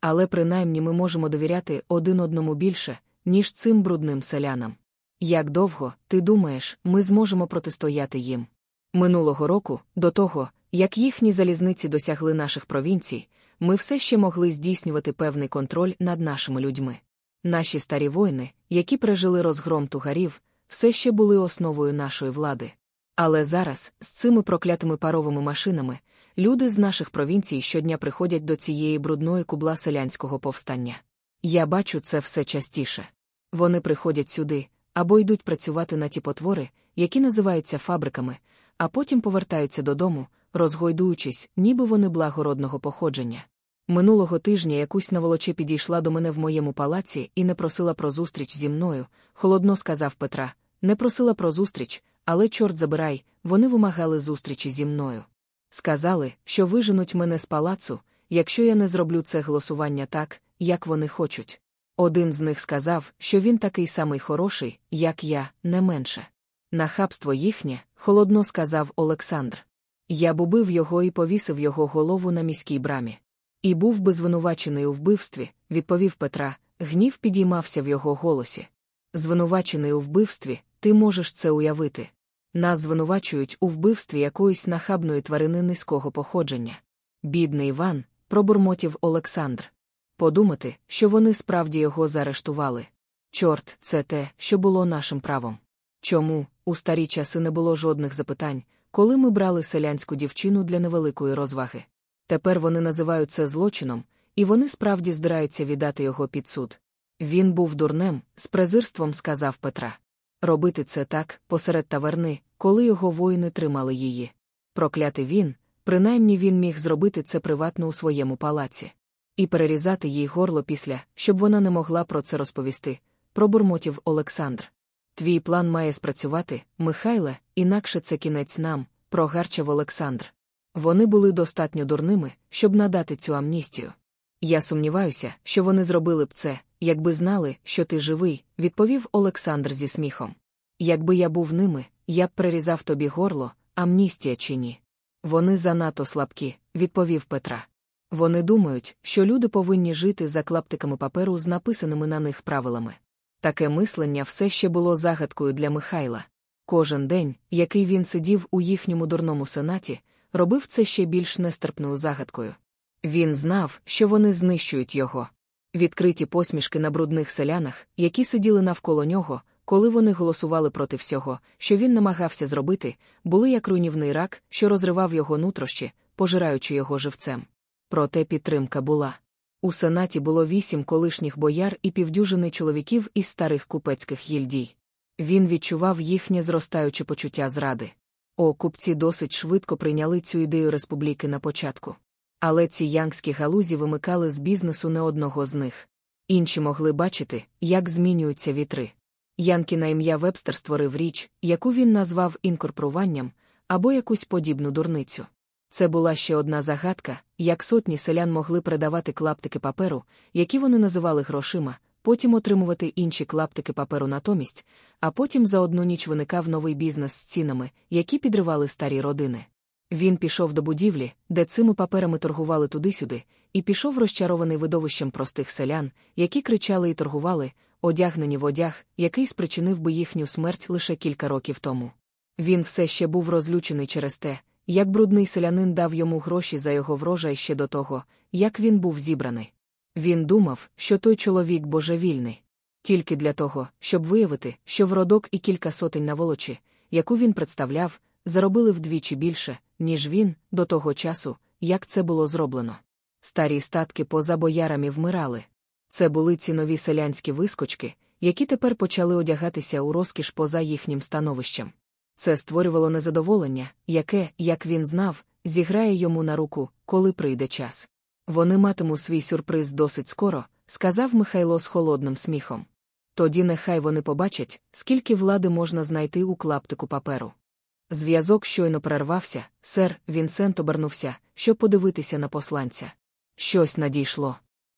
Але принаймні ми можемо довіряти один одному більше, ніж цим брудним селянам. Як довго, ти думаєш, ми зможемо протистояти їм? Минулого року, до того, як їхні залізниці досягли наших провінцій, ми все ще могли здійснювати певний контроль над нашими людьми. Наші старі воїни, які пережили розгром тугарів, все ще були основою нашої влади. Але зараз, з цими проклятими паровими машинами, люди з наших провінцій щодня приходять до цієї брудної кубла селянського повстання. Я бачу це все частіше. Вони приходять сюди або йдуть працювати на ті потвори, які називаються фабриками, а потім повертаються додому, розгойдуючись, ніби вони благородного походження. Минулого тижня якусь наволоче підійшла до мене в моєму палаці і не просила про зустріч зі мною, холодно сказав Петра, не просила про зустріч, але, чорт забирай, вони вимагали зустрічі зі мною. Сказали, що виженуть мене з палацу, якщо я не зроблю це голосування так, як вони хочуть. Один з них сказав, що він такий самий хороший, як я, не менше. Нахабство їхнє, холодно сказав Олександр. Я б убив його і повісив його голову на міській брамі. І був би звинувачений у вбивстві, відповів Петра, гнів підіймався в його голосі. Звинувачений у вбивстві, ти можеш це уявити. Нас звинувачують у вбивстві якоїсь нахабної тварини низького походження. Бідний Іван, пробурмотів Олександр. Подумати, що вони справді його заарештували. Чорт, це те, що було нашим правом. Чому у старі часи не було жодних запитань, коли ми брали селянську дівчину для невеликої розваги? Тепер вони називають це злочином, і вони справді здираються віддати його під суд. Він був дурнем, з презирством сказав Петра. Робити це так, посеред таверни, коли його воїни тримали її. Прокляти він, принаймні він міг зробити це приватно у своєму палаці. І перерізати їй горло після, щоб вона не могла про це розповісти, пробурмотів Олександр. Твій план має спрацювати, Михайле, інакше це кінець нам, прогарчав Олександр. Вони були достатньо дурними, щоб надати цю амністію. Я сумніваюся, що вони зробили б це, якби знали, що ти живий, відповів Олександр зі сміхом. Якби я був ними, я б прирізав тобі горло, амністія чи ні. Вони занадто слабкі, відповів Петра. Вони думають, що люди повинні жити за клаптиками паперу з написаними на них правилами. Таке мислення все ще було загадкою для Михайла. Кожен день, який він сидів у їхньому дурному сенаті, робив це ще більш нестерпною загадкою. Він знав, що вони знищують його. Відкриті посмішки на брудних селянах, які сиділи навколо нього, коли вони голосували проти всього, що він намагався зробити, були як руйнівний рак, що розривав його нутрощі, пожираючи його живцем. Проте підтримка була. У сенаті було вісім колишніх бояр і півдюжини чоловіків із старих купецьких гільдій. Він відчував їхнє зростаюче почуття зради. О, купці досить швидко прийняли цю ідею республіки на початку. Але ці янгські галузі вимикали з бізнесу не одного з них. Інші могли бачити, як змінюються вітри. Янки на ім'я Вебстер створив річ, яку він назвав інкорпоруванням, або якусь подібну дурницю. Це була ще одна загадка, як сотні селян могли передавати клаптики паперу, які вони називали грошима, потім отримувати інші клаптики паперу натомість, а потім за одну ніч виникав новий бізнес з цінами, які підривали старі родини. Він пішов до будівлі, де цими паперами торгували туди-сюди, і пішов розчарований видовищем простих селян, які кричали і торгували, одягнені в одяг, який спричинив би їхню смерть лише кілька років тому. Він все ще був розлючений через те, як брудний селянин дав йому гроші за його врожай ще до того, як він був зібраний. Він думав, що той чоловік божевільний. Тільки для того, щоб виявити, що вродок і кілька сотень наволочі, яку він представляв, заробили вдвічі більше, ніж він, до того часу, як це було зроблено. Старі статки поза боярами вмирали. Це були ці нові селянські вискочки, які тепер почали одягатися у розкіш поза їхнім становищем. Це створювало незадоволення, яке, як він знав, зіграє йому на руку, коли прийде час. Вони матимуть свій сюрприз досить скоро, сказав Михайло з холодним сміхом. Тоді нехай вони побачать, скільки влади можна знайти у клаптику паперу. Зв'язок щойно перервався, сер Вінсент обернувся, щоб подивитися на посланця. Щось надійшло.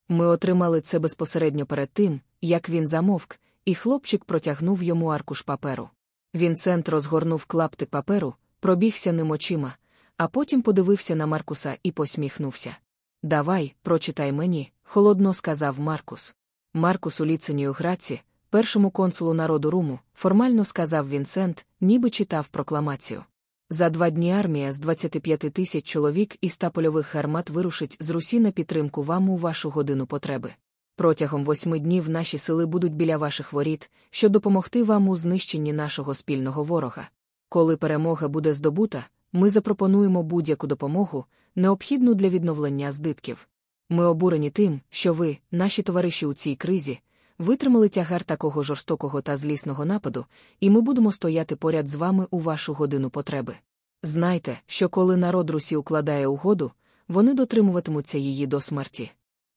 Ми отримали це безпосередньо перед тим, як він замовк, і хлопчик протягнув йому аркуш паперу. Вінсент розгорнув клаптик паперу, пробігся ним очима, а потім подивився на Маркуса і посміхнувся. Давай, прочитай мені, холодно сказав Маркус. Маркусу Ліценію Граці, першому консулу народу Руму, формально сказав Вінсент, ніби читав прокламацію. За два дні армія з 25 тисяч чоловік і 100 польових гармат вирушить з Русі на підтримку вам у вашу годину потреби. Протягом восьми днів наші сили будуть біля ваших воріт, щоб допомогти вам у знищенні нашого спільного ворога. Коли перемога буде здобута, ми запропонуємо будь-яку допомогу, необхідну для відновлення здитків. Ми обурені тим, що ви, наші товариші у цій кризі, витримали тягар такого жорстокого та злісного нападу, і ми будемо стояти поряд з вами у вашу годину потреби. Знайте, що коли народ Русі укладає угоду, вони дотримуватимуться її до смерті.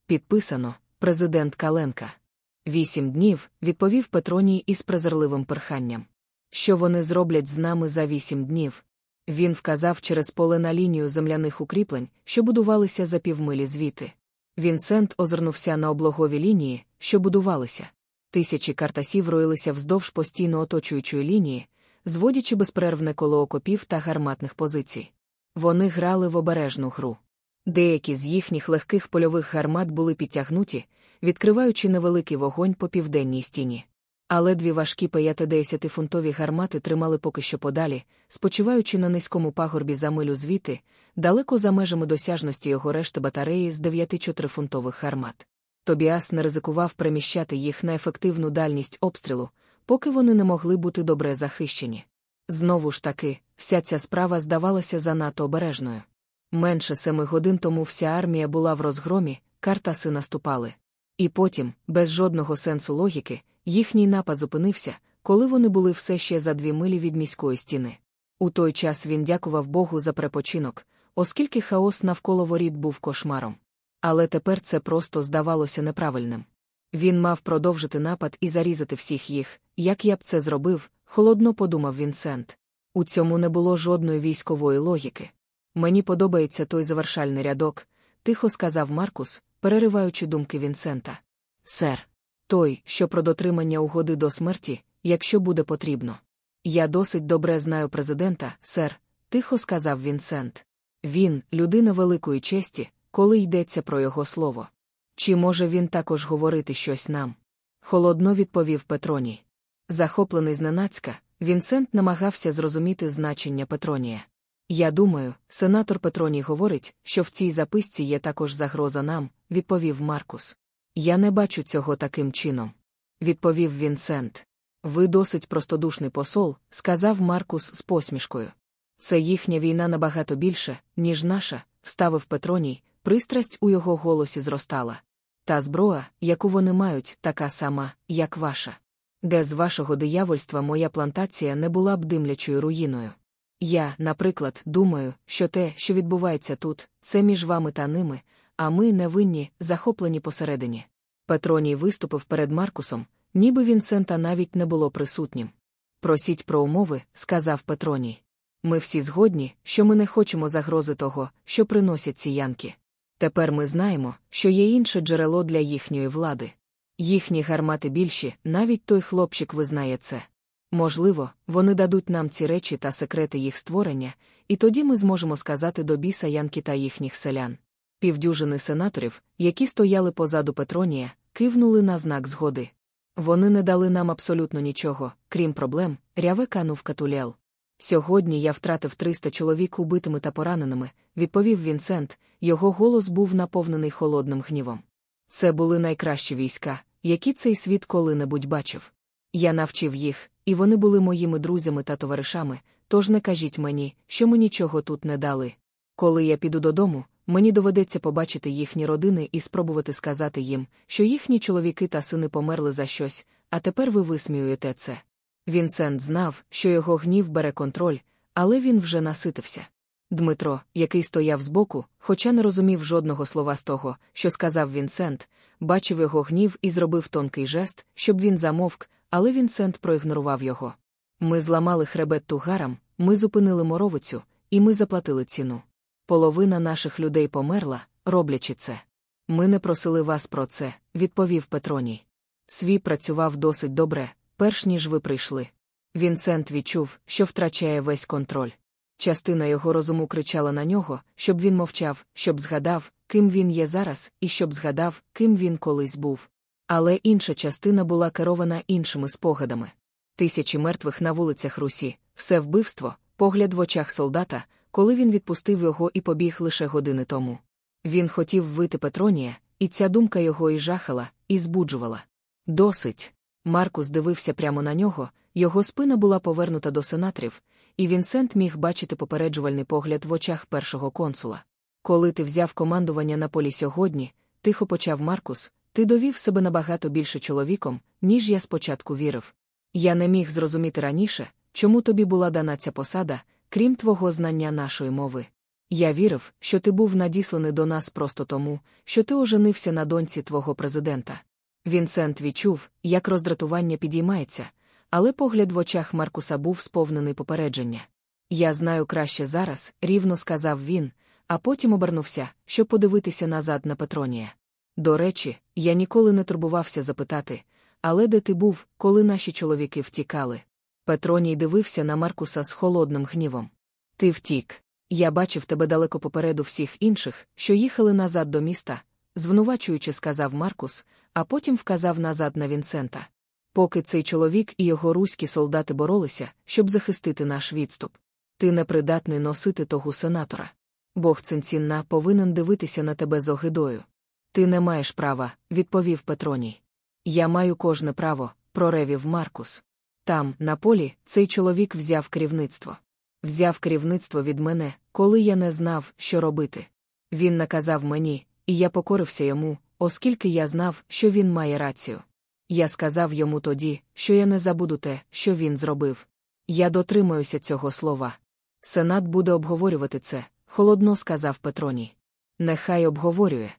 Підписано президент Каленка. Вісім днів, відповів Петроній із презирливим перханням. Що вони зроблять з нами за вісім днів? Він вказав через поле на лінію земляних укріплень, що будувалися за півмилі звіти. Вінсент озирнувся на облогові лінії, що будувалися. Тисячі картасів роїлися вздовж постійно оточуючої лінії, зводячи безперервне коло окопів та гарматних позицій. Вони грали в обережну гру. Деякі з їхніх легких польових гармат були підтягнуті, відкриваючи невеликий вогонь по південній стіні. Але дві важкі 50-фунтові гармати тримали поки що подалі, спочиваючи на низькому пагорбі за милю звіти, далеко за межами досяжності його решти батареї з 9-4-фунтових гармат. Тобіас не ризикував переміщати їх на ефективну дальність обстрілу, поки вони не могли бути добре захищені. Знову ж таки, вся ця справа здавалася занадто обережною. Менше семи годин тому вся армія була в розгромі, картаси наступали. І потім, без жодного сенсу логіки, їхній напад зупинився, коли вони були все ще за дві милі від міської стіни. У той час він дякував Богу за препочинок, оскільки хаос навколо воріт був кошмаром. Але тепер це просто здавалося неправильним. Він мав продовжити напад і зарізати всіх їх, як я б це зробив, холодно подумав Вінсент. У цьому не було жодної військової логіки. Мені подобається той завершальний рядок, тихо сказав Маркус, перериваючи думки Вінсента. Сер, той, що про дотримання угоди до смерті, якщо буде потрібно. Я досить добре знаю президента, сер, тихо сказав Вінсент. Він, людина великої честі, коли йдеться про його слово. Чи може він також говорити щось нам? Холодно відповів Петроній. Захоплений зненацька, Вінсент намагався зрозуміти значення Петронія. Я думаю, сенатор Петроній говорить, що в цій записці є також загроза нам, відповів Маркус. Я не бачу цього таким чином. Відповів Вінсент. Ви досить простодушний посол, сказав Маркус з посмішкою. Це їхня війна набагато більше, ніж наша, вставив Петроній, пристрасть у його голосі зростала. Та зброя, яку вони мають, така сама, як ваша. Де з вашого диявольства моя плантація не була б димлячою руїною. Я, наприклад, думаю, що те, що відбувається тут, це між вами та ними, а ми невинні, захоплені посередині. Петроній виступив перед Маркусом, ніби Вінсента навіть не було присутнім. Просіть про умови, сказав Петроній. Ми всі згодні, що ми не хочемо загрози того, що приносять ці янки. Тепер ми знаємо, що є інше джерело для їхньої влади. Їхні гармати більші, навіть той хлопчик визнає це. Можливо, вони дадуть нам ці речі та секрети їх створення, і тоді ми зможемо сказати до біса Янки та їхніх селян. Півдюжини сенаторів, які стояли позаду Петронія, кивнули на знак згоди. Вони не дали нам абсолютно нічого, крім проблем, ряве канув катулял. Сьогодні я втратив 300 чоловік убитими та пораненими, відповів Вінсент, його голос був наповнений холодним гнівом. Це були найкращі війська, які цей світ коли-небудь бачив. Я навчив їх, і вони були моїми друзями та товаришами, тож не кажіть мені, що ми нічого тут не дали. Коли я піду додому, мені доведеться побачити їхні родини і спробувати сказати їм, що їхні чоловіки та сини померли за щось, а тепер ви висміюєте це. Вінсент знав, що його гнів бере контроль, але він вже наситився. Дмитро, який стояв збоку, хоча не розумів жодного слова з того, що сказав Вінсент, бачив його гнів і зробив тонкий жест, щоб він замовк, але Вінсент проігнорував його. Ми зламали хребет тугарам, ми зупинили моровицю, і ми заплатили ціну. Половина наших людей померла, роблячи це. Ми не просили вас про це, відповів Петроній. Свій працював досить добре, перш ніж ви прийшли. Вінсент відчув, що втрачає весь контроль. Частина його розуму кричала на нього, щоб він мовчав, щоб згадав, ким він є зараз, і щоб згадав, ким він колись був. Але інша частина була керована іншими спогадами. Тисячі мертвих на вулицях Русі, все вбивство, погляд в очах солдата, коли він відпустив його і побіг лише години тому. Він хотів вити Петронія, і ця думка його і жахала, і збуджувала. Досить. Маркус дивився прямо на нього, його спина була повернута до сенаторів, і Вінсент міг бачити попереджувальний погляд в очах першого консула. Коли ти взяв командування на полі сьогодні, тихо почав Маркус, ти довів себе набагато більше чоловіком, ніж я спочатку вірив. Я не міг зрозуміти раніше, чому тобі була дана ця посада, крім твого знання нашої мови. Я вірив, що ти був надісланий до нас просто тому, що ти оженився на доньці твого президента. Вінсент відчув, як роздратування підіймається, але погляд в очах Маркуса був сповнений попередження. Я знаю краще зараз, рівно сказав він, а потім обернувся, щоб подивитися назад на Петронія. До речі, я ніколи не турбувався запитати, але де ти був, коли наші чоловіки втікали? Петроній дивився на Маркуса з холодним гнівом. Ти втік. Я бачив тебе далеко попереду всіх інших, що їхали назад до міста, звинувачуючи, сказав Маркус, а потім вказав назад на Вінсента. Поки цей чоловік і його руські солдати боролися, щоб захистити наш відступ. Ти непридатний носити того сенатора. Бог Цинцінна повинен дивитися на тебе з огидою. Ти не маєш права, відповів Петроній. Я маю кожне право, проревів Маркус. Там, на полі, цей чоловік взяв керівництво. Взяв керівництво від мене, коли я не знав, що робити. Він наказав мені, і я покорився йому, оскільки я знав, що він має рацію. Я сказав йому тоді, що я не забуду те, що він зробив. Я дотримаюся цього слова. Сенат буде обговорювати це, холодно сказав Петроній. Нехай обговорює.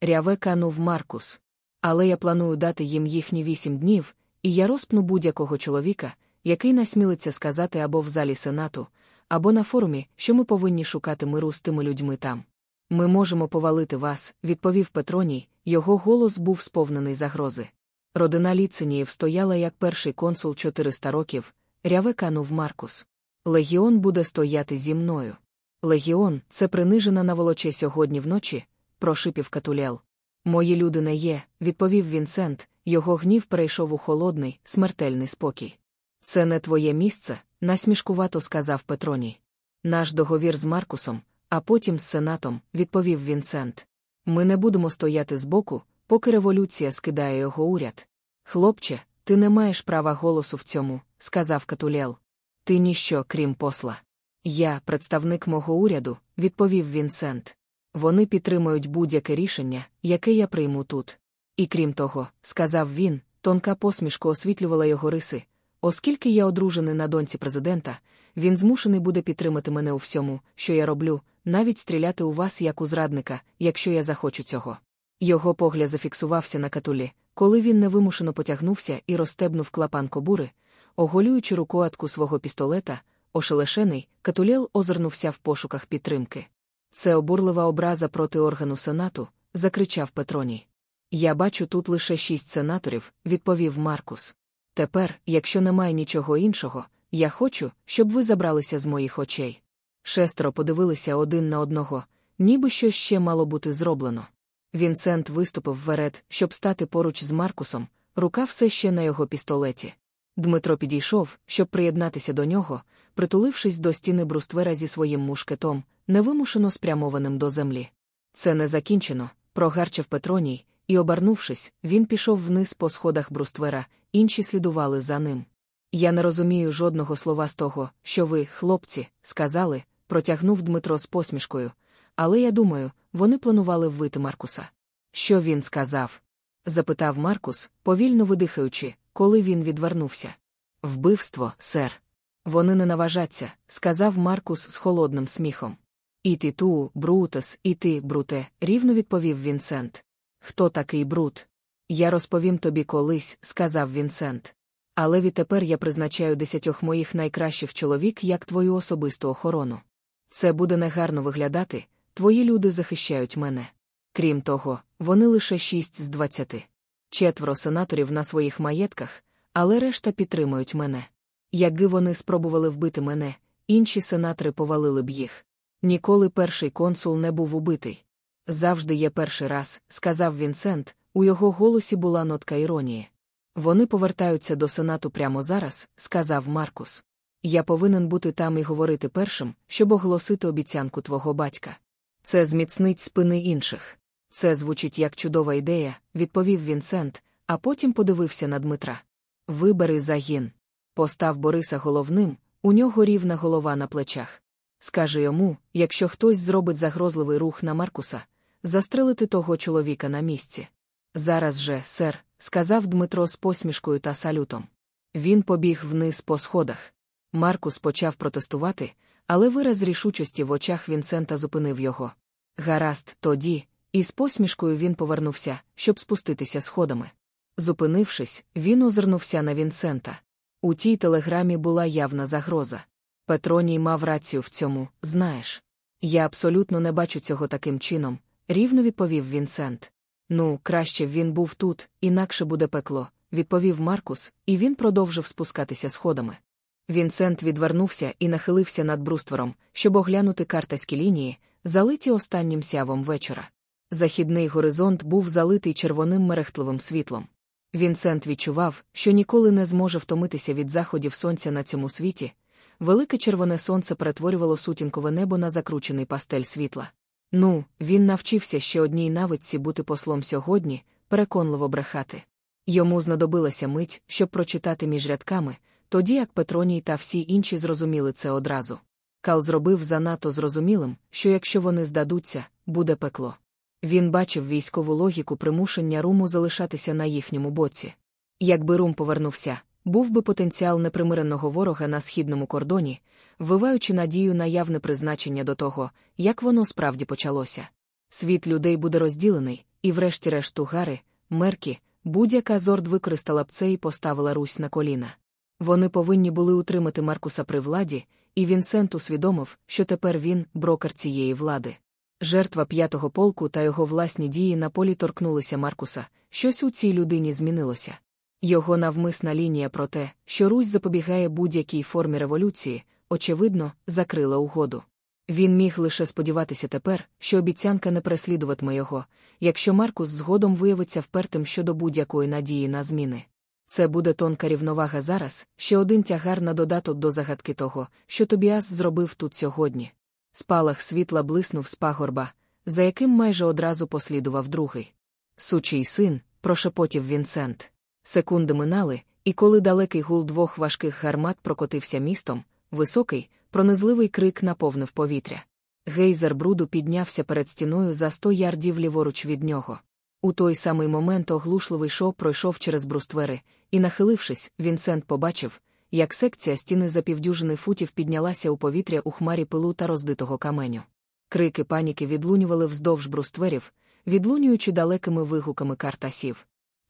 Ряве канув Маркус. Але я планую дати їм їхні вісім днів, і я розпну будь-якого чоловіка, який насмілиться сказати або в залі сенату, або на форумі, що ми повинні шукати миру з тими людьми там. Ми можемо повалити вас, відповів Петроній, його голос був сповнений загрози. Родина Ліциніїв стояла як перший консул 400 років, ряве канув Маркус. Легіон буде стояти зі мною. Легіон, це принижена наволоче сьогодні вночі, прошипів Катулял. Мої люди не є, відповів Вінсент, його гнів перейшов у холодний, смертельний спокій. Це не твоє місце, насмішкувато сказав Петроній. Наш договір з Маркусом, а потім з сенатом, відповів Вінсент. Ми не будемо стояти збоку, поки революція скидає його уряд. Хлопче, ти не маєш права голосу в цьому, сказав Катулєл. Ти ніщо, крім посла. Я, представник мого уряду, відповів Вінсент. Вони підтримують будь-яке рішення, яке я прийму тут. І крім того, сказав він, тонка посмішка освітлювала його риси. Оскільки я одружений на доньці президента, він змушений буде підтримати мене у всьому, що я роблю, навіть стріляти у вас як у зрадника, якщо я захочу цього. Його погляд зафіксувався на катулі, коли він невимушено потягнувся і розстебнув клапан кобури, оголюючи рукоятку свого пістолета, ошелешений, катулєл озирнувся в пошуках підтримки. Це обурлива образа проти органу сенату, закричав Петроній. Я бачу тут лише шість сенаторів, відповів Маркус. Тепер, якщо немає нічого іншого, я хочу, щоб ви забралися з моїх очей. Шестеро подивилися один на одного, ніби щось ще мало бути зроблено. Вінсент виступив вперед, щоб стати поруч з Маркусом, рука все ще на його пістолеті. Дмитро підійшов, щоб приєднатися до нього, притулившись до стіни бруствера зі своїм мушкетом, невимушено спрямованим до землі. Це не закінчено, прогарчав Петроній, і, обернувшись, він пішов вниз по сходах бруствера, інші слідували за ним. Я не розумію жодного слова з того, що ви, хлопці, сказали, протягнув Дмитро з посмішкою, але я думаю, вони планували ввити Маркуса. Що він сказав? запитав Маркус, повільно видихаючи, коли він відвернувся. Вбивство, сер. Вони не наважаться, сказав Маркус з холодним сміхом. І ти ту, Брутес, і ти, Бруте, рівно відповів Вінсент. Хто такий Брут? Я розповім тобі колись, сказав Вінсент. Але відтепер я призначаю десятьох моїх найкращих чоловік як твою особисту охорону. Це буде негарно виглядати, твої люди захищають мене. Крім того, вони лише шість з двадцяти. Четверо сенаторів на своїх маєтках, але решта підтримують мене. Якби вони спробували вбити мене, інші сенатори повалили б їх. Ніколи перший консул не був убитий. Завжди є перший раз, сказав Вінсент, у його голосі була нотка іронії. Вони повертаються до сенату прямо зараз, сказав Маркус. Я повинен бути там і говорити першим, щоб оголосити обіцянку твого батька. Це зміцнить спини інших. Це звучить як чудова ідея, відповів Вінсент, а потім подивився на Дмитра. Вибери загін. Постав Бориса головним, у нього рівна голова на плечах. Скаже йому, якщо хтось зробить загрозливий рух на Маркуса, застрелити того чоловіка на місці. Зараз же, сер, сказав Дмитро з посмішкою та салютом. Він побіг вниз по сходах. Маркус почав протестувати, але вираз рішучості в очах Вінсента зупинив його. Гаразд, тоді, і з посмішкою він повернувся, щоб спуститися сходами. Зупинившись, він озирнувся на Вінсента. У тій телеграмі була явна загроза. Петроній мав рацію в цьому, знаєш. Я абсолютно не бачу цього таким чином, рівно відповів Вінсент. Ну, краще б він був тут, інакше буде пекло, відповів Маркус, і він продовжив спускатися сходами. Вінсент відвернувся і нахилився над бруствором, щоб оглянути картаські лінії, залиті останнім сявом вечора. Західний горизонт був залитий червоним мерехтливим світлом. Вінсент відчував, що ніколи не зможе втомитися від заходів сонця на цьому світі. Велике червоне сонце перетворювало сутінкове небо на закручений пастель світла. Ну, він навчився ще одній навидці бути послом сьогодні, переконливо брехати. Йому знадобилася мить, щоб прочитати між рядками, тоді як Петроній та всі інші зрозуміли це одразу. Кал зробив занадто зрозумілим, що якщо вони здадуться, буде пекло. Він бачив військову логіку примушення Руму залишатися на їхньому боці. Якби Рум повернувся, був би потенціал непримиреного ворога на східному кордоні, ввиваючи надію на явне призначення до того, як воно справді почалося. Світ людей буде розділений, і, врешті-решт, тугари, мерки, будь-яка зорд використала б це і поставила Русь на коліна. Вони повинні були утримати Маркуса при владі, і Вінсент усвідомив, що тепер він брокер цієї влади. Жертва п'ятого полку та його власні дії на полі торкнулися Маркуса, щось у цій людині змінилося. Його навмисна лінія про те, що Русь запобігає будь-якій формі революції, очевидно, закрила угоду. Він міг лише сподіватися тепер, що обіцянка не переслідуватиме його, якщо Маркус згодом виявиться впертим щодо будь-якої надії на зміни. Це буде тонка рівновага зараз, ще один тягар на додаток до загадки того, що Тобіас зробив тут сьогодні. Спалах світла блиснув з пагорба, за яким майже одразу послідував другий. Сучий син, прошепотів Вінсент. Секунди минали, і коли далекий гул двох важких гармат прокотився містом, високий, пронизливий крик наповнив повітря. Гейзер бруду піднявся перед стіною за сто ярдів ліворуч від нього. У той самий момент оглушливий шов пройшов через бруствери, і, нахилившись, Вінсент побачив, як секція стіни за півдюжини футів піднялася у повітря у хмарі пилу та роздитого каменю. Крики паніки відлунювали вздовж брустверів, відлунюючи далекими вигуками картасів.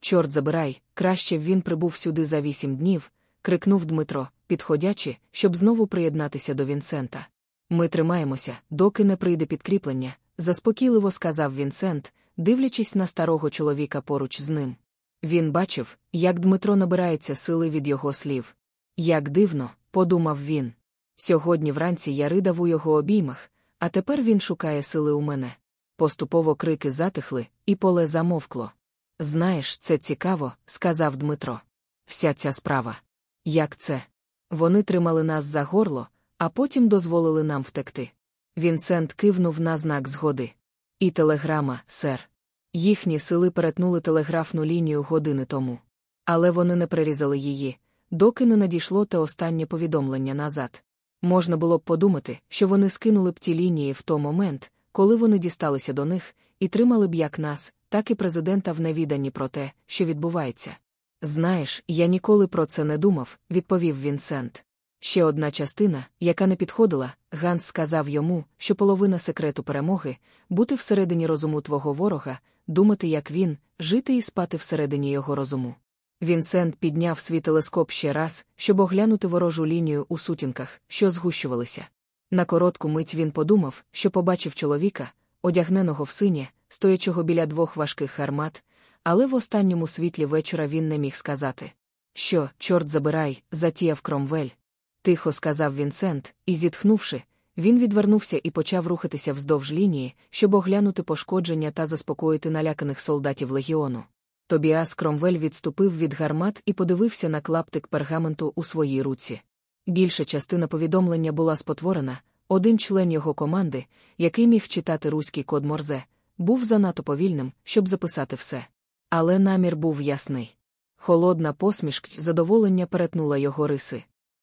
Чорт забирай, краще б він прибув сюди за вісім днів, крикнув Дмитро, підходячи, щоб знову приєднатися до Вінсента. Ми тримаємося, доки не прийде підкріплення, заспокійливо сказав Вінсент, дивлячись на старого чоловіка поруч з ним. Він бачив, як Дмитро набирається сили від його слів. Як дивно, подумав він. Сьогодні вранці я ридав у його обіймах, а тепер він шукає сили у мене. Поступово крики затихли, і поле замовкло. Знаєш, це цікаво, сказав Дмитро. Вся ця справа. Як це? Вони тримали нас за горло, а потім дозволили нам втекти. Вінсент кивнув на знак згоди. І телеграма, сер. Їхні сили перетнули телеграфну лінію години тому. Але вони не прирізали її, доки не надійшло те останнє повідомлення назад. Можна було б подумати, що вони скинули б ті лінії в той момент, коли вони дісталися до них, і тримали б як нас, так і президента в невіданні про те, що відбувається. Знаєш, я ніколи про це не думав, відповів Вінсент. Ще одна частина, яка не підходила, Ганс сказав йому, що половина секрету перемоги бути всередині розуму твого ворога, думати, як він, жити і спати всередині його розуму. Вінсент підняв свій телескоп ще раз, щоб оглянути ворожу лінію у сутінках, що згущувалися. На коротку мить він подумав, що побачив чоловіка, одягненого в синє, стоячого біля двох важких гармат, але в останньому світлі вечора він не міг сказати. Що, чорт забирай, затіяв кромвель. Тихо сказав Вінсент, і, зітхнувши, він відвернувся і почав рухатися вздовж лінії, щоб оглянути пошкодження та заспокоїти наляканих солдатів легіону. Тобіас Кромвель відступив від гармат і подивився на клаптик пергаменту у своїй руці. Більша частина повідомлення була спотворена, один член його команди, який міг читати руський код Морзе, був занадто повільним, щоб записати все. Але намір був ясний. Холодна посмішка задоволення перетнула його риси.